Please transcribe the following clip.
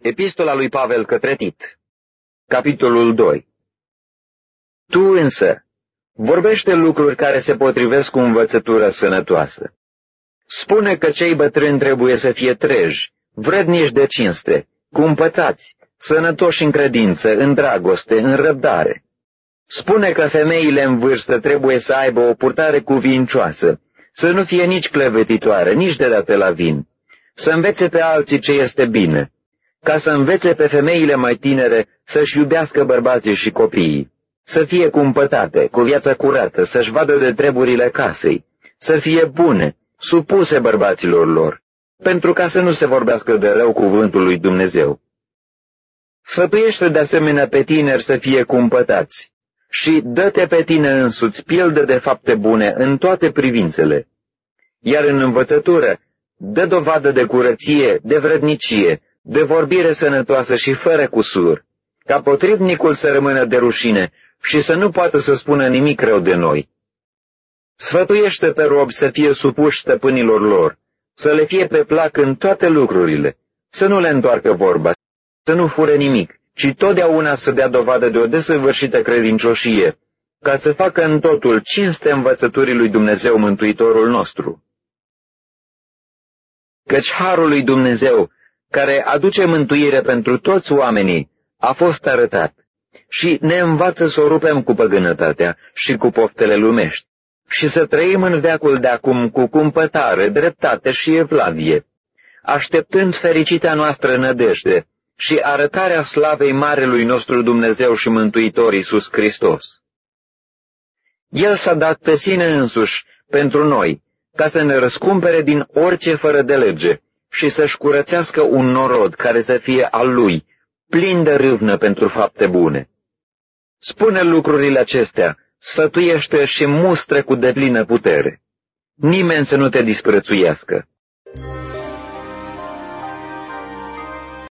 Epistola lui Pavel către Tit Capitolul 2 Tu însă vorbește lucruri care se potrivesc cu învățătura sănătoasă. Spune că cei bătrâni trebuie să fie treji, vrednici de cinste, cumpătați, sănătoși în credință, în dragoste, în răbdare. Spune că femeile în vârstă trebuie să aibă o purtare cuvincioasă, să nu fie nici clevetitoare, nici de date la vin, să învețe pe alții ce este bine, ca să învețe pe femeile mai tinere să-și iubească bărbații și copiii, să fie cumpătate, cu viața curată, să-și vadă de treburile casei, să fie bune, supuse bărbaților lor, pentru ca să nu se vorbească de rău cuvântul lui Dumnezeu. Sfătuiește de asemenea pe tineri să fie cumpătați și dă-te pe tine însuți pildă de fapte bune în toate privințele. Iar în învățătură, dă dovadă de curăție, de vrednicie, de vorbire sănătoasă și fără cusur, ca potrivnicul să rămână de rușine și să nu poată să spună nimic rău de noi. Sfătuiește pe robi să fie supuși stăpânilor lor, să le fie pe plac în toate lucrurile, să nu le întoarcă vorba, să nu fure nimic, ci totdeauna să dea dovadă de o desăvârșită credincioșie, ca să facă în totul cinste învățăturii lui Dumnezeu Mântuitorul nostru. Căci harul lui Dumnezeu, care aduce mântuire pentru toți oamenii, a fost arătat și ne învață să o rupem cu păgânătatea și cu poftele lumești și să trăim în veacul de acum cu cumpătare, dreptate și evlavie, așteptând fericita noastră nădejde și arătarea slavei Marelui nostru Dumnezeu și Mântuitor Iisus Hristos. El s-a dat pe sine însuși pentru noi, ca să ne răscumpere din orice fără de lege și să-și curățească un norod care să fie al lui, plin de râvnă pentru fapte bune. Spune lucrurile acestea, sfătuiește și mustră cu deplină putere. Nimeni să nu te disprețuiască.